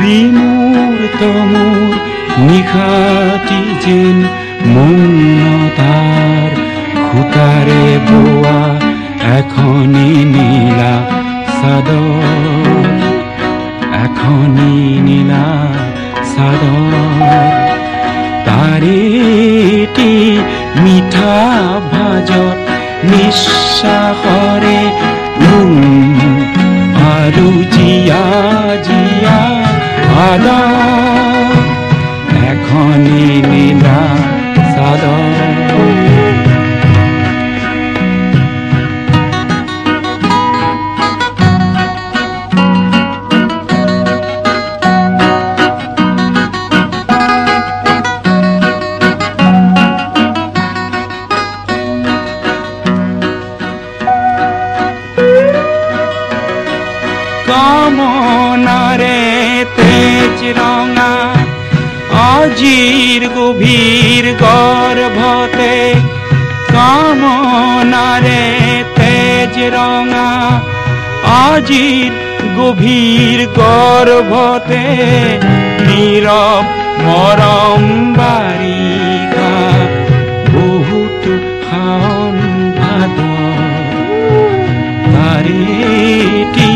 বিমূৰ্ত মোৰ নিশাটি যেন মৌনতাৰ খুটাৰে বোৱা এখনি নীলা চাদৰ এখনি নীলা চাদৰ তাৰেটি মিঠা ভাজত নিশ্বাসৰে আৰু জিয়া জিয়া আদা এখনি আজির গভীর গর্ভতে কামনারে তেজ রঙা। আজির গভীর গর্ভতে নীরব মরম বারিকা। বহুত খাওন তারেটি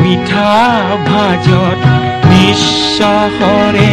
মিঠা ভাজত নিশ্বাসৰে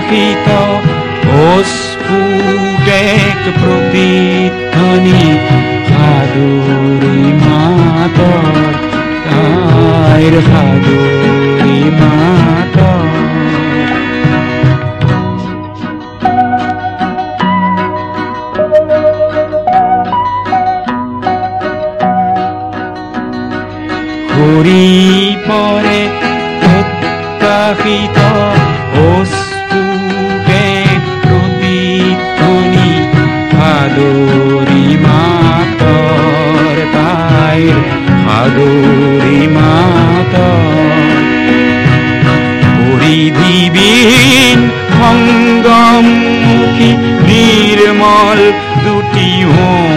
প্ৰত্যাশিত অস্ফুটেক প্ৰতিধ্বনি সাদৰী মাতৰ তাইৰ সাদৰী মাতৰ ঘূৰি পৰে প্ৰত্যাশিত সাদৰী মাতৰ তাইৰ সাদৰী মাতৰ পৰিধিবিহীন মুখী নিৰ্মল দুটি ওঠ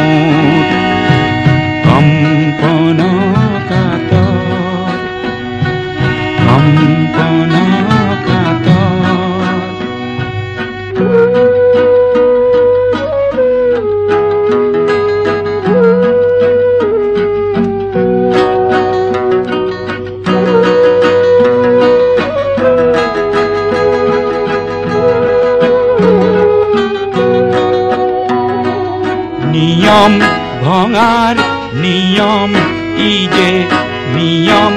নিয়ম ভঙাৰ নিয়ম, ই যে নিয়ম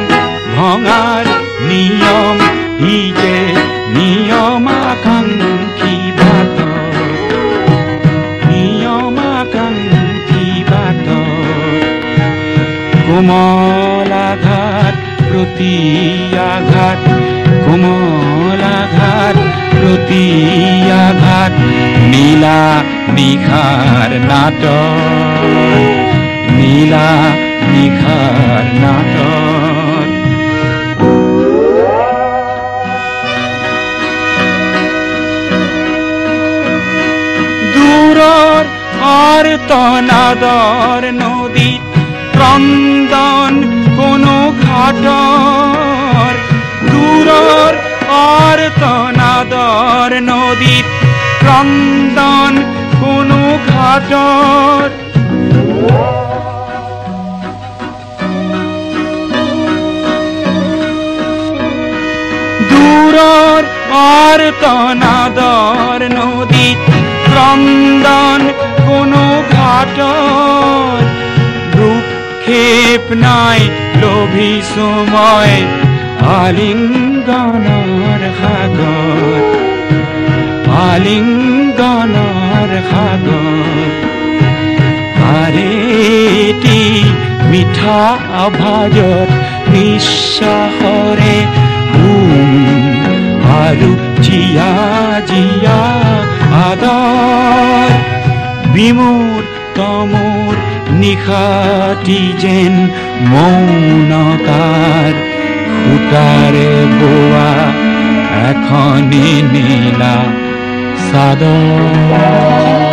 ভঙাৰ নিয়ম, ই যে নিয়ম আকাংক্ষী বাট নিয়ম আকাংক্ষী বাট কোমলাঘাত প্ৰতি আঘাত প্ৰতি আঘাত, নীলা নিশাৰ নাটক, নীলা নিশাৰ নাটক। দূৰৰ আৰ্তনাদৰ নদীত ক্ৰন্দন কোনো ঘাটৰ দূৰৰ আৰ্তনাদৰ নদীত ক্ৰন্দন কোনো ঘাটৰ দূৰৰ আৰ্তনাদৰ নদীত ক্ৰন্দন কোনো ঘাটত। ভ্ৰূক্ষেপ নাই লভিছো মই আলিংগনৰ সাগৰ আলিংগনৰ সাগৰ আৰেটি মিঠা আভাজত নিশ্বাসৰে আৰু জিয়া জিয়া আদৰ বিমূৰ তমূৰ নিশাটি যেন মৌনতাৰ সূতাৰে বোৱা এখনি নীলা सादो